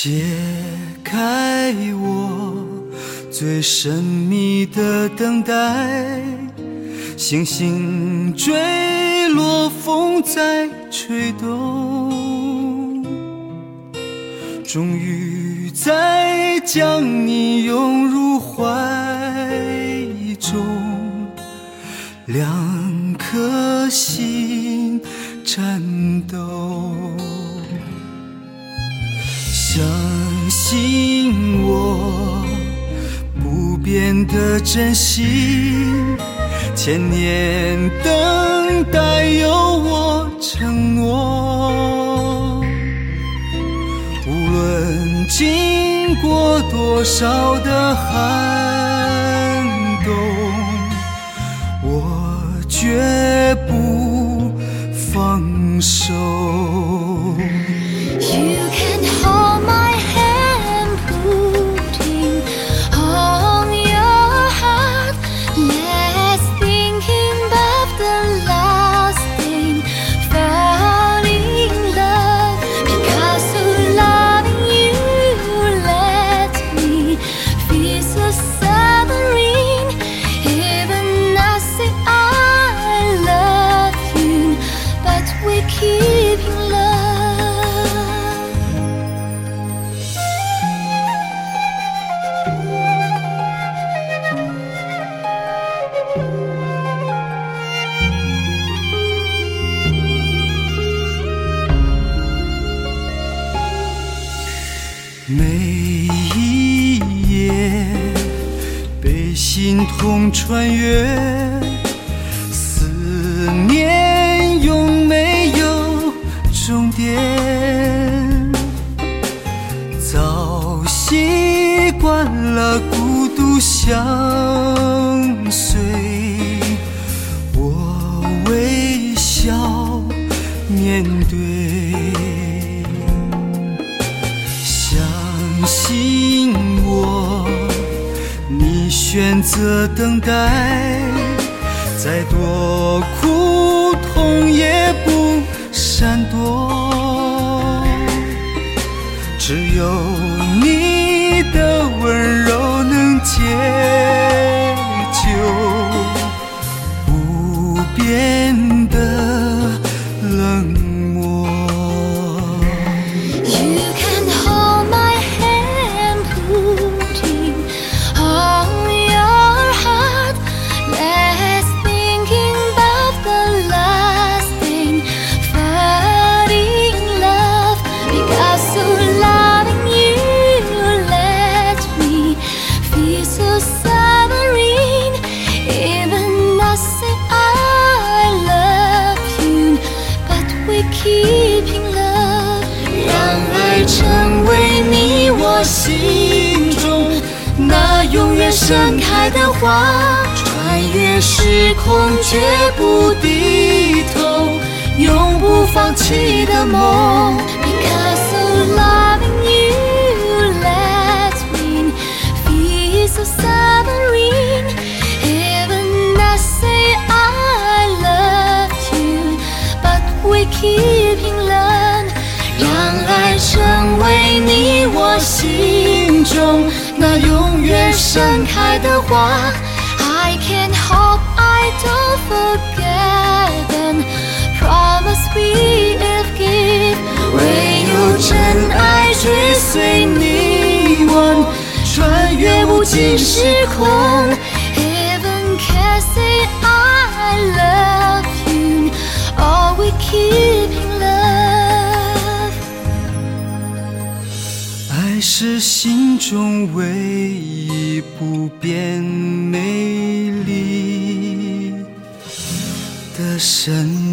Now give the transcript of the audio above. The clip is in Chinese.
解开我最神秘的等待，星星坠落，风在吹动，终于再将你拥入怀中，两颗心颤抖。相信我，不变的真心，千年等待有我承诺。无论经过多少的寒冬，我绝不放手。每一夜被心痛穿越，思念永没有终点。早习惯了孤独相随，我微笑面对。紧握，你选择等待，再多苦成为你我心中那永远盛开的花，穿越时空绝不低头，永不放弃的梦。心中那永远盛开的花。I can hope I don't forget them. Promise we have give. 唯有真爱追随你我，穿越无尽时空。Heaven can say I love you. All we keep 你是心中唯一不变美丽的神